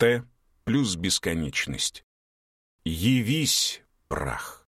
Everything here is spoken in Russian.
Т плюс бесконечность. Явись, прах.